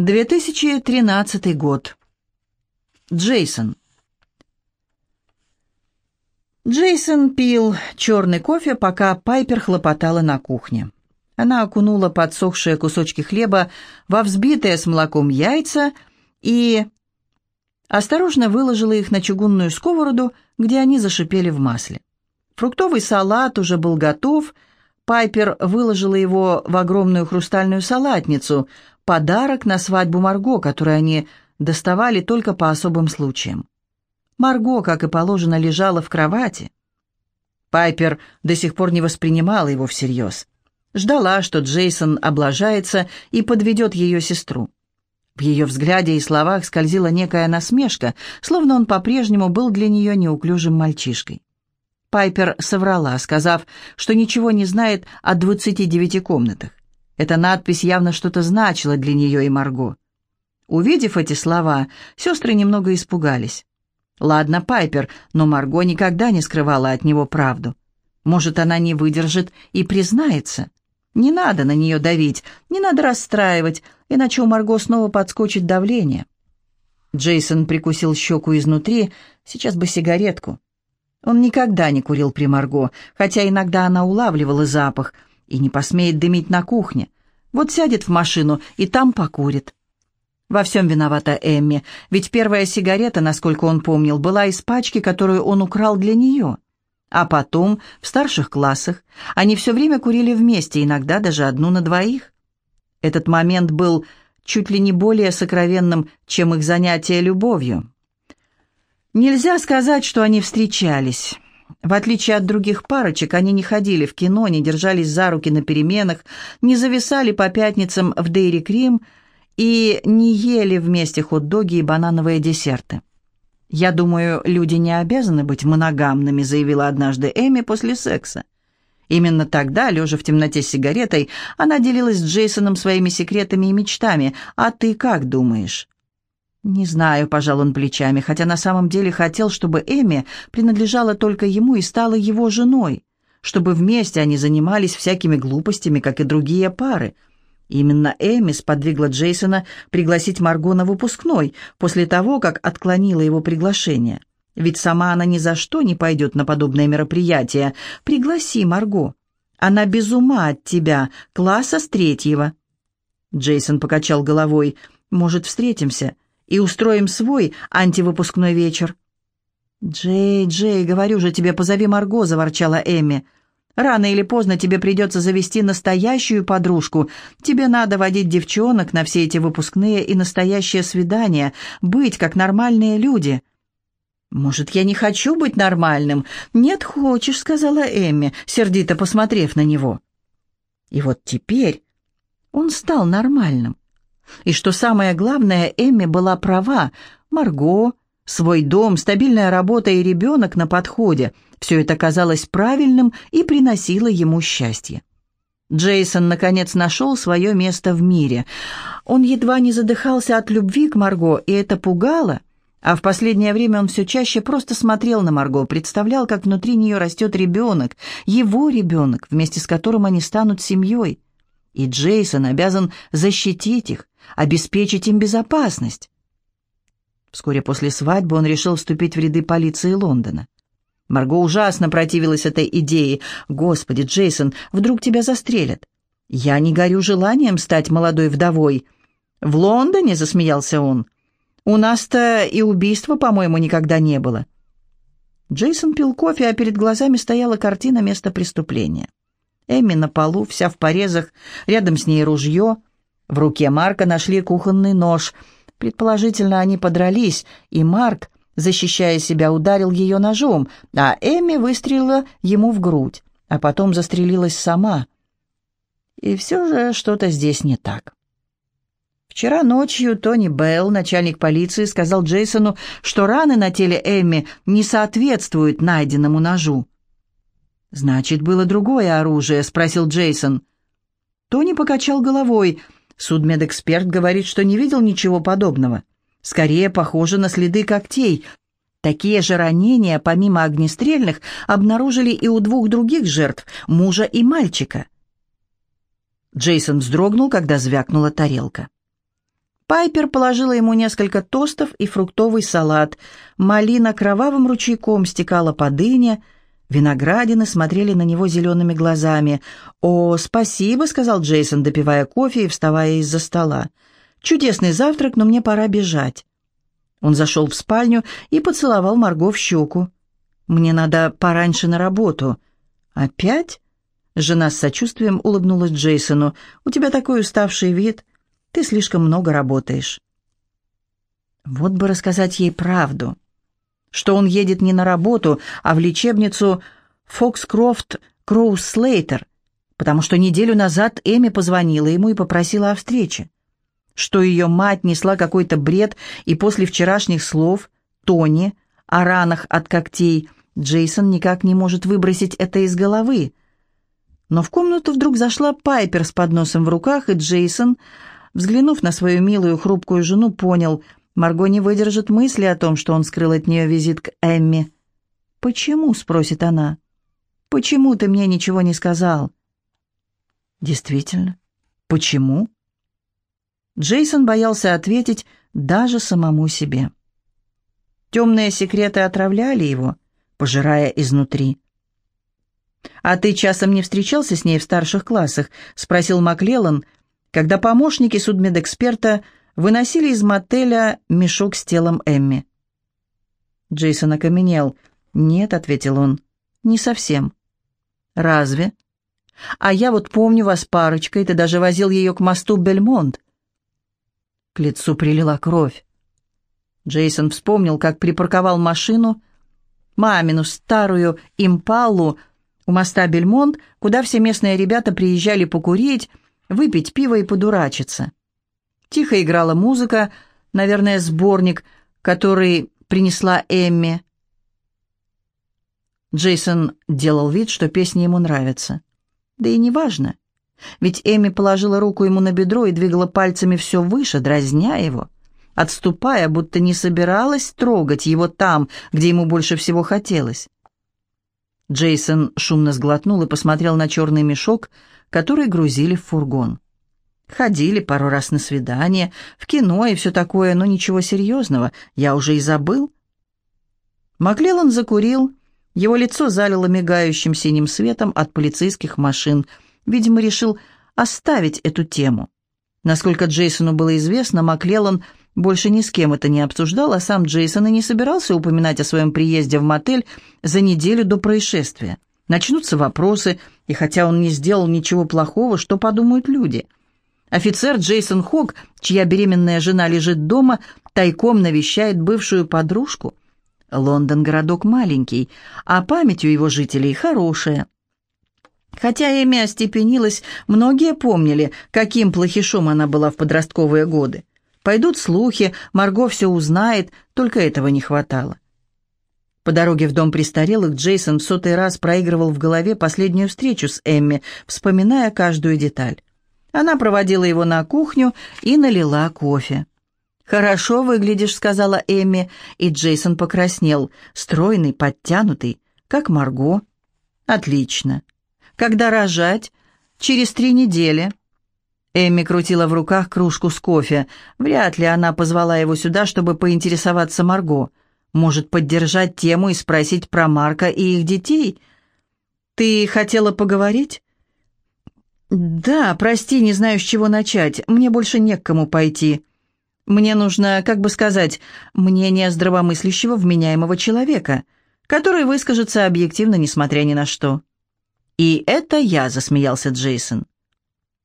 2013 год. Джейсон. Джейсон пил черный кофе, пока Пайпер хлопотала на кухне. Она окунула подсохшие кусочки хлеба во взбитые с молоком яйца и осторожно выложила их на чугунную сковороду, где они зашипели в масле. Фруктовый салат уже был готов. Пайпер выложила его в огромную хрустальную салатницу, подарок на свадьбу Марго, который они доставали только по особым случаям. Марго, как и положено, лежала в кровати. Пайпер до сих пор не воспринимала его всерьез. Ждала, что Джейсон облажается и подведет ее сестру. В ее взгляде и словах скользила некая насмешка, словно он по-прежнему был для нее неуклюжим мальчишкой. Пайпер соврала, сказав, что ничего не знает о двадцати девяти комнатах. Эта надпись явно что-то значила для нее и Марго. Увидев эти слова, сестры немного испугались. Ладно, Пайпер, но Марго никогда не скрывала от него правду. Может, она не выдержит и признается. Не надо на нее давить, не надо расстраивать, иначе у Марго снова подскочит давление. Джейсон прикусил щеку изнутри, сейчас бы сигаретку. Он никогда не курил при Марго, хотя иногда она улавливала запах — и не посмеет дымить на кухне. Вот сядет в машину и там покурит. Во всем виновата Эмми, ведь первая сигарета, насколько он помнил, была из пачки, которую он украл для нее. А потом, в старших классах, они все время курили вместе, иногда даже одну на двоих. Этот момент был чуть ли не более сокровенным, чем их занятие любовью. Нельзя сказать, что они встречались. В отличие от других парочек, они не ходили в кино, не держались за руки на переменах, не зависали по пятницам в Дейри Крим и не ели вместе хот-доги и банановые десерты. «Я думаю, люди не обязаны быть моногамными», заявила однажды Эми после секса. Именно тогда, лежа в темноте с сигаретой, она делилась с Джейсоном своими секретами и мечтами. «А ты как думаешь?» «Не знаю», — пожал он плечами, хотя на самом деле хотел, чтобы Эми принадлежала только ему и стала его женой, чтобы вместе они занимались всякими глупостями, как и другие пары. Именно Эми сподвигла Джейсона пригласить Марго на выпускной, после того, как отклонила его приглашение. Ведь сама она ни за что не пойдет на подобное мероприятие. Пригласи Марго. Она без ума от тебя, класса с третьего. Джейсон покачал головой. «Может, встретимся?» И устроим свой антивыпускной вечер». «Джей, Джей, говорю же тебе, позови Марго», — заворчала Эмми. «Рано или поздно тебе придется завести настоящую подружку. Тебе надо водить девчонок на все эти выпускные и настоящие свидания, быть как нормальные люди». «Может, я не хочу быть нормальным?» «Нет, хочешь», — сказала Эмми, сердито посмотрев на него. И вот теперь он стал нормальным. И что самое главное, Эмми была права. Марго, свой дом, стабильная работа и ребенок на подходе. Все это казалось правильным и приносило ему счастье. Джейсон, наконец, нашел свое место в мире. Он едва не задыхался от любви к Марго, и это пугало. А в последнее время он все чаще просто смотрел на Марго, представлял, как внутри нее растет ребенок, его ребенок, вместе с которым они станут семьей. И Джейсон обязан защитить их, обеспечить им безопасность. Вскоре после свадьбы он решил вступить в ряды полиции Лондона. Марго ужасно противилась этой идее. «Господи, Джейсон, вдруг тебя застрелят?» «Я не горю желанием стать молодой вдовой». «В Лондоне?» — засмеялся он. «У нас-то и убийства, по-моему, никогда не было». Джейсон пил кофе, а перед глазами стояла картина места преступления. Эми на полу, вся в порезах, рядом с ней ружье — в руке Марка нашли кухонный нож. Предположительно, они подрались, и Марк, защищая себя, ударил ее ножом, а Эми выстрелила ему в грудь, а потом застрелилась сама. И все же что-то здесь не так. Вчера ночью Тони Белл, начальник полиции, сказал Джейсону, что раны на теле Эмми не соответствуют найденному ножу. «Значит, было другое оружие?» — спросил Джейсон. Тони покачал головой — Судмедэксперт говорит, что не видел ничего подобного. Скорее похоже на следы когтей. Такие же ранения, помимо огнестрельных, обнаружили и у двух других жертв, мужа и мальчика. Джейсон вздрогнул, когда звякнула тарелка. Пайпер положила ему несколько тостов и фруктовый салат. Малина кровавым ручейком стекала по дыне. Виноградины смотрели на него зелеными глазами. «О, спасибо», — сказал Джейсон, допивая кофе и вставая из-за стола. «Чудесный завтрак, но мне пора бежать». Он зашел в спальню и поцеловал Марго в щеку. «Мне надо пораньше на работу». «Опять?» Жена с сочувствием улыбнулась Джейсону. «У тебя такой уставший вид. Ты слишком много работаешь». Вот бы рассказать ей правду. Что он едет не на работу, а в лечебницу Фокскрофт Кроуз Слейтер, потому что неделю назад Эми позвонила ему и попросила о встрече. Что ее мать несла какой-то бред, и после вчерашних слов Тони о ранах от когтей Джейсон никак не может выбросить это из головы. Но в комнату вдруг зашла Пайпер с подносом в руках, и Джейсон, взглянув на свою милую хрупкую жену, понял, Марго не выдержит мысли о том, что он скрыл от нее визит к Эмми. «Почему?» — спросит она. «Почему ты мне ничего не сказал?» «Действительно, почему?» Джейсон боялся ответить даже самому себе. Темные секреты отравляли его, пожирая изнутри. «А ты часом не встречался с ней в старших классах?» — спросил Маклеллан, когда помощники судмедэксперта выносили из мотеля мешок с телом Эмми. Джейсон окаменел. «Нет», — ответил он, — «не совсем». «Разве?» «А я вот помню вас парочкой, ты даже возил ее к мосту Бельмонт». К лицу прилила кровь. Джейсон вспомнил, как припарковал машину, мамину старую импалу, у моста Бельмонт, куда все местные ребята приезжали покурить, выпить пиво и подурачиться. Тихо играла музыка, наверное, сборник, который принесла Эмми. Джейсон делал вид, что песни ему нравятся. Да и неважно, ведь Эми положила руку ему на бедро и двигала пальцами все выше, дразня его, отступая, будто не собиралась трогать его там, где ему больше всего хотелось. Джейсон шумно сглотнул и посмотрел на черный мешок, который грузили в фургон. Ходили пару раз на свидание, в кино и все такое, но ничего серьезного, я уже и забыл. Маклеллан закурил, его лицо залило мигающим синим светом от полицейских машин. Видимо, решил оставить эту тему. Насколько Джейсону было известно, Маклеллан – больше ни с кем это не обсуждал, а сам Джейсон и не собирался упоминать о своем приезде в мотель за неделю до происшествия. Начнутся вопросы, и хотя он не сделал ничего плохого, что подумают люди? Офицер Джейсон Хог, чья беременная жена лежит дома, тайком навещает бывшую подружку. Лондон городок маленький, а память у его жителей хорошая. Хотя Эми остепенилась, многие помнили, каким плохишом она была в подростковые годы. Пойдут слухи, Марго все узнает, только этого не хватало. По дороге в дом престарелых Джейсон в сотый раз проигрывал в голове последнюю встречу с Эмми, вспоминая каждую деталь. Она проводила его на кухню и налила кофе. «Хорошо выглядишь», — сказала Эмми, и Джейсон покраснел, стройный, подтянутый, как Марго. «Отлично. Когда рожать?» «Через три недели». Эмми крутила в руках кружку с кофе. Вряд ли она позвала его сюда, чтобы поинтересоваться Марго. Может, поддержать тему и спросить про Марка и их детей? «Ты хотела поговорить?» «Да, прости, не знаю, с чего начать. Мне больше не к кому пойти. Мне нужно, как бы сказать, мнение здравомыслящего, вменяемого человека, который выскажется объективно, несмотря ни на что». «И это я», — засмеялся Джейсон.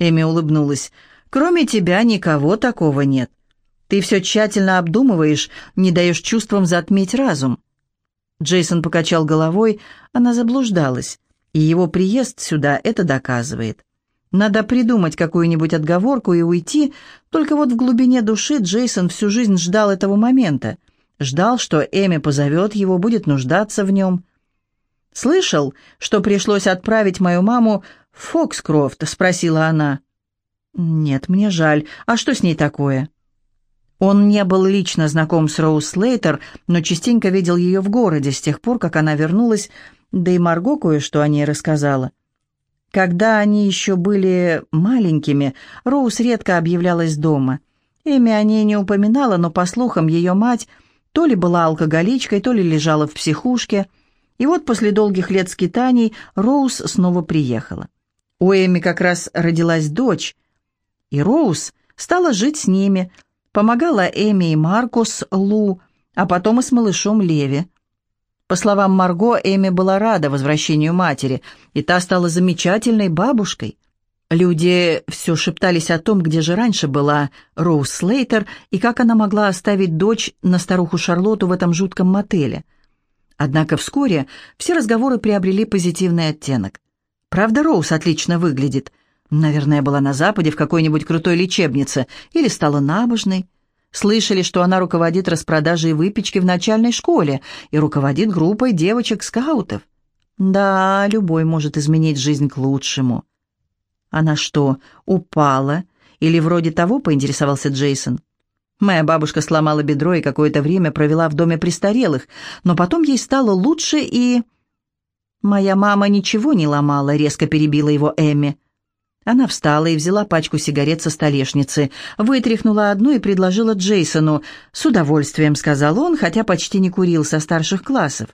Эми улыбнулась. «Кроме тебя никого такого нет. Ты все тщательно обдумываешь, не даешь чувствам затмить разум». Джейсон покачал головой, она заблуждалась, и его приезд сюда это доказывает. Надо придумать какую-нибудь отговорку и уйти, только вот в глубине души Джейсон всю жизнь ждал этого момента. Ждал, что Эми позовет его, будет нуждаться в нем. «Слышал, что пришлось отправить мою маму «Фокскрофт?» — спросила она. «Нет, мне жаль. А что с ней такое?» Он не был лично знаком с Роуз Слейтер, но частенько видел ее в городе с тех пор, как она вернулась, да и Марго кое-что о ней рассказала. Когда они еще были маленькими, Роуз редко объявлялась дома. Эми о ней не упоминала, но, по слухам, ее мать то ли была алкоголичкой, то ли лежала в психушке. И вот после долгих лет скитаний Роуз снова приехала. У Эми как раз родилась дочь, и Роуз стала жить с ними, помогала Эми и Маркус Лу, а потом и с малышом Леви. По словам Марго, Эми была рада возвращению матери, и та стала замечательной бабушкой. Люди все шептались о том, где же раньше была Роуз Слейтер и как она могла оставить дочь на старуху Шарлотту в этом жутком мотеле. Однако вскоре все разговоры приобрели позитивный оттенок. Правда, Роуз отлично выглядит. Наверное, была на Западе в какой-нибудь крутой лечебнице или стала набожной. Слышали, что она руководит распродажей выпечки в начальной школе и руководит группой девочек-скаутов. Да, любой может изменить жизнь к лучшему. «Она что, упала? Или вроде того?» — поинтересовался Джейсон. Моя бабушка сломала бедро и какое-то время провела в доме престарелых, но потом ей стало лучше и... «Моя мама ничего не ломала», — резко перебила его Эмми. Она встала и взяла пачку сигарет со столешницы, вытряхнула одну и предложила Джейсону. «С удовольствием», — сказал он, хотя почти не курил со старших классов,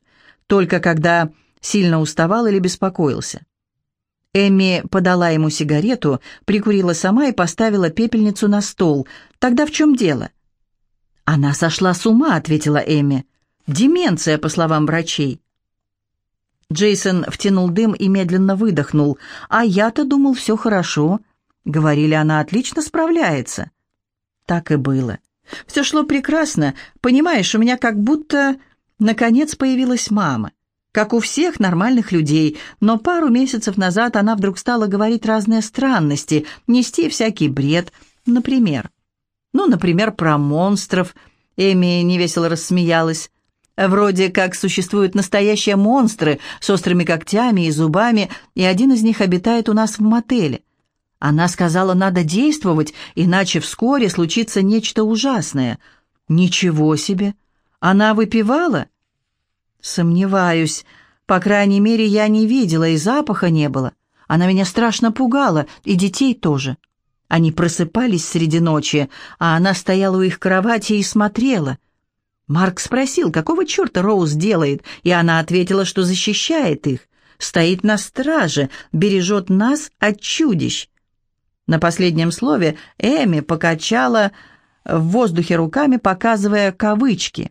только когда сильно уставал или беспокоился. Эми подала ему сигарету, прикурила сама и поставила пепельницу на стол. «Тогда в чем дело?» «Она сошла с ума», — ответила Эми. «Деменция, по словам врачей». Джейсон втянул дым и медленно выдохнул. «А я-то думал, все хорошо. Говорили, она отлично справляется». Так и было. Все шло прекрасно. Понимаешь, у меня как будто, наконец, появилась мама как у всех нормальных людей, но пару месяцев назад она вдруг стала говорить разные странности, нести всякий бред, например. Ну, например, про монстров. Эми невесело рассмеялась. Вроде как существуют настоящие монстры с острыми когтями и зубами, и один из них обитает у нас в мотеле. Она сказала, надо действовать, иначе вскоре случится нечто ужасное. Ничего себе! Она выпивала? «Сомневаюсь. По крайней мере, я не видела, и запаха не было. Она меня страшно пугала, и детей тоже. Они просыпались среди ночи, а она стояла у их кровати и смотрела. Марк спросил, какого черта Роуз делает, и она ответила, что защищает их, стоит на страже, бережет нас от чудищ. На последнем слове Эми покачала в воздухе руками, показывая кавычки.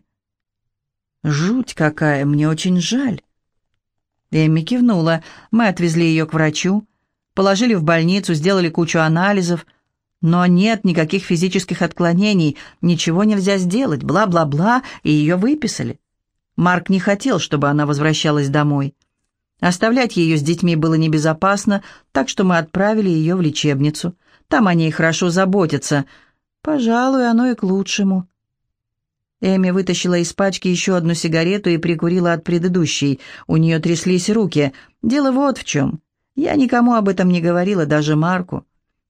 «Жуть какая, мне очень жаль». Эмми кивнула. Мы отвезли ее к врачу, положили в больницу, сделали кучу анализов. Но нет никаких физических отклонений, ничего нельзя сделать, бла-бла-бла, и ее выписали. Марк не хотел, чтобы она возвращалась домой. Оставлять ее с детьми было небезопасно, так что мы отправили ее в лечебницу. Там о ней хорошо заботятся. Пожалуй, оно и к лучшему. Эми вытащила из пачки еще одну сигарету и прикурила от предыдущей. У нее тряслись руки. Дело вот в чем. Я никому об этом не говорила, даже Марку.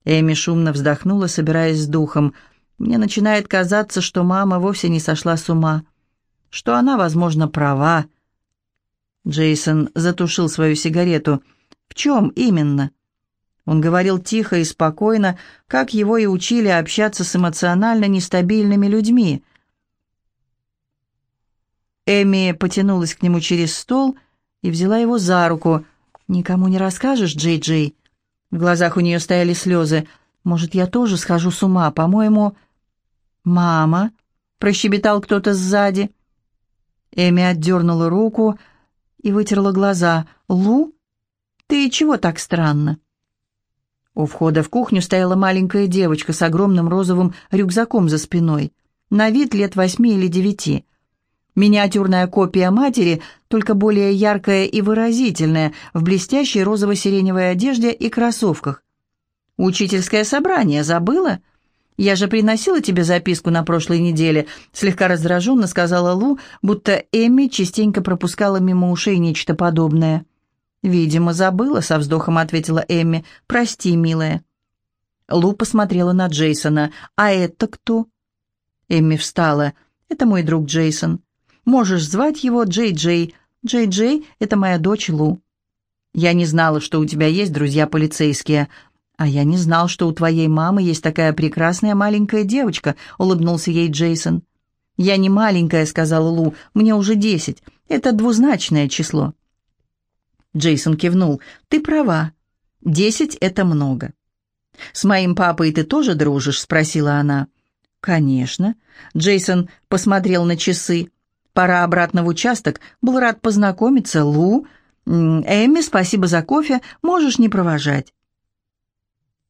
Эми шумно вздохнула, собираясь с духом. Мне начинает казаться, что мама вовсе не сошла с ума. Что она, возможно, права. Джейсон затушил свою сигарету. «В чем именно?» Он говорил тихо и спокойно, как его и учили общаться с эмоционально нестабильными людьми – Эми потянулась к нему через стол и взяла его за руку. «Никому не расскажешь, Джей-Джей?» В глазах у нее стояли слезы. «Может, я тоже схожу с ума? По-моему...» «Мама!» — прощебетал кто-то сзади. Эми отдернула руку и вытерла глаза. «Лу? Ты чего так странно?» У входа в кухню стояла маленькая девочка с огромным розовым рюкзаком за спиной. На вид лет восьми или девяти. Миниатюрная копия матери, только более яркая и выразительная, в блестящей розово-сиреневой одежде и кроссовках. «Учительское собрание забыла? Я же приносила тебе записку на прошлой неделе», слегка раздраженно сказала Лу, будто Эмми частенько пропускала мимо ушей нечто подобное. «Видимо, забыла», — со вздохом ответила Эмми. «Прости, милая». Лу посмотрела на Джейсона. «А это кто?» Эмми встала. «Это мой друг Джейсон. Можешь звать его Джей-Джей. Джей-Джей — это моя дочь Лу. Я не знала, что у тебя есть друзья полицейские. «А я не знал, что у твоей мамы есть такая прекрасная маленькая девочка», — улыбнулся ей Джейсон. «Я не маленькая», — сказала Лу, — «мне уже десять. Это двузначное число». Джейсон кивнул. «Ты права. Десять — это много». «С моим папой ты тоже дружишь?» — спросила она. «Конечно». Джейсон посмотрел на часы. «Пора обратно в участок. Был рад познакомиться. Лу...» «Эмми, спасибо за кофе. Можешь не провожать».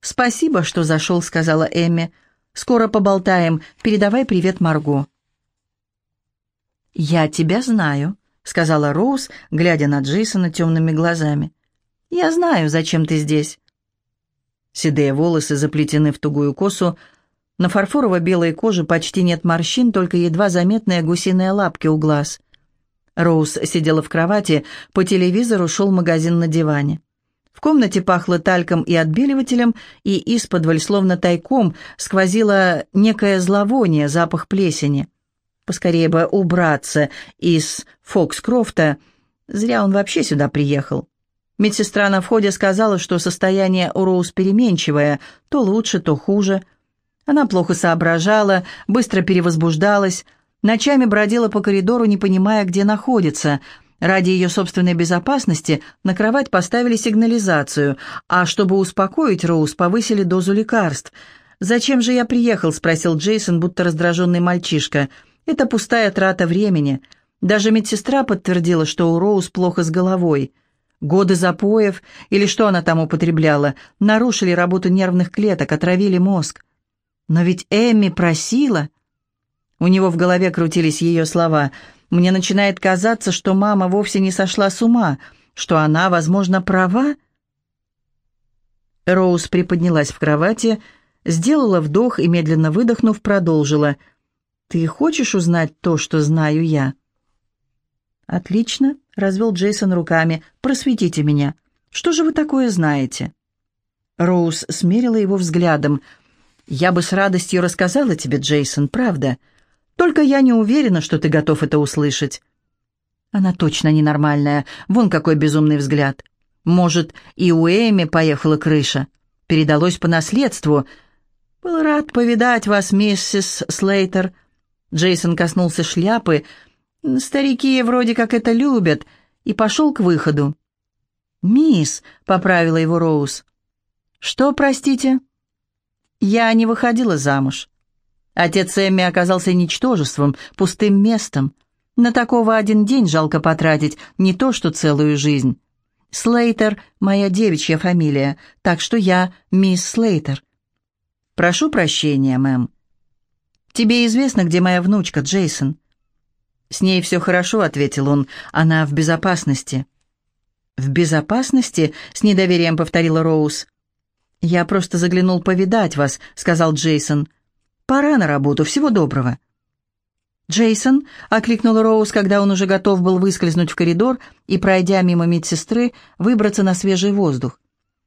«Спасибо, что зашел», — сказала Эмми. «Скоро поболтаем. Передавай привет Марго». «Я тебя знаю», — сказала Роуз, глядя на Джейсона темными глазами. «Я знаю, зачем ты здесь». Седые волосы заплетены в тугую косу, на фарфорово-белой коже почти нет морщин, только едва заметные гусиные лапки у глаз. Роуз сидела в кровати, по телевизору шел магазин на диване. В комнате пахло тальком и отбеливателем, и из-под словно тайком, сквозило некое зловоние, запах плесени. Поскорее бы убраться из Фокскрофта. Зря он вообще сюда приехал. Медсестра на входе сказала, что состояние у Роуз переменчивое, то лучше, то хуже. Она плохо соображала, быстро перевозбуждалась, ночами бродила по коридору, не понимая, где находится – Ради ее собственной безопасности на кровать поставили сигнализацию, а чтобы успокоить Роуз, повысили дозу лекарств. «Зачем же я приехал?» — спросил Джейсон, будто раздраженный мальчишка. «Это пустая трата времени. Даже медсестра подтвердила, что у Роуз плохо с головой. Годы запоев, или что она там употребляла, нарушили работу нервных клеток, отравили мозг. Но ведь Эмми просила...» У него в голове крутились ее слова — мне начинает казаться, что мама вовсе не сошла с ума, что она, возможно, права. Роуз приподнялась в кровати, сделала вдох и, медленно выдохнув, продолжила. «Ты хочешь узнать то, что знаю я?» «Отлично», — развел Джейсон руками. «Просветите меня. Что же вы такое знаете?» Роуз смерила его взглядом. «Я бы с радостью рассказала тебе, Джейсон, правда?» Только я не уверена, что ты готов это услышать». Она точно ненормальная. Вон какой безумный взгляд. Может, и у Эми поехала крыша. Передалось по наследству. «Был рад повидать вас, миссис Слейтер». Джейсон коснулся шляпы. «Старики вроде как это любят». И пошел к выходу. «Мисс», — поправила его Роуз. «Что, простите?» «Я не выходила замуж». Отец Эмми оказался ничтожеством, пустым местом. На такого один день жалко потратить, не то что целую жизнь. Слейтер — моя девичья фамилия, так что я мисс Слейтер. Прошу прощения, мэм. Тебе известно, где моя внучка, Джейсон? С ней все хорошо, ответил он, она в безопасности. В безопасности? С недоверием повторила Роуз. Я просто заглянул повидать вас, сказал Джейсон. Пора на работу. Всего доброго». «Джейсон», — окликнула Роуз, когда он уже готов был выскользнуть в коридор и, пройдя мимо медсестры, выбраться на свежий воздух.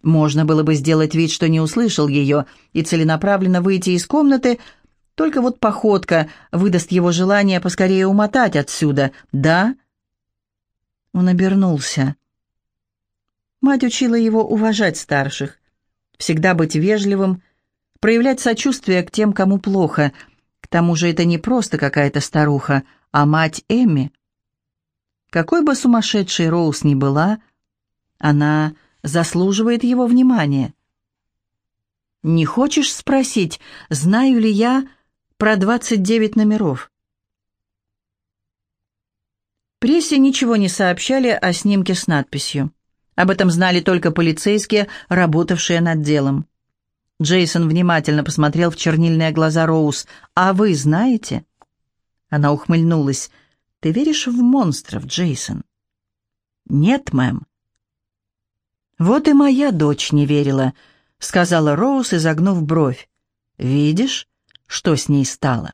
Можно было бы сделать вид, что не услышал ее, и целенаправленно выйти из комнаты, только вот походка выдаст его желание поскорее умотать отсюда. «Да?» Он обернулся. Мать учила его уважать старших, всегда быть вежливым, проявлять сочувствие к тем, кому плохо. К тому же это не просто какая-то старуха, а мать Эмми. Какой бы сумасшедшей Роуз ни была, она заслуживает его внимания. «Не хочешь спросить, знаю ли я про двадцать девять номеров?» Прессе ничего не сообщали о снимке с надписью. Об этом знали только полицейские, работавшие над делом. Джейсон внимательно посмотрел в чернильные глаза Роуз. «А вы знаете?» Она ухмыльнулась. «Ты веришь в монстров, Джейсон?» «Нет, мэм». «Вот и моя дочь не верила», — сказала Роуз, изогнув бровь. «Видишь, что с ней стало?»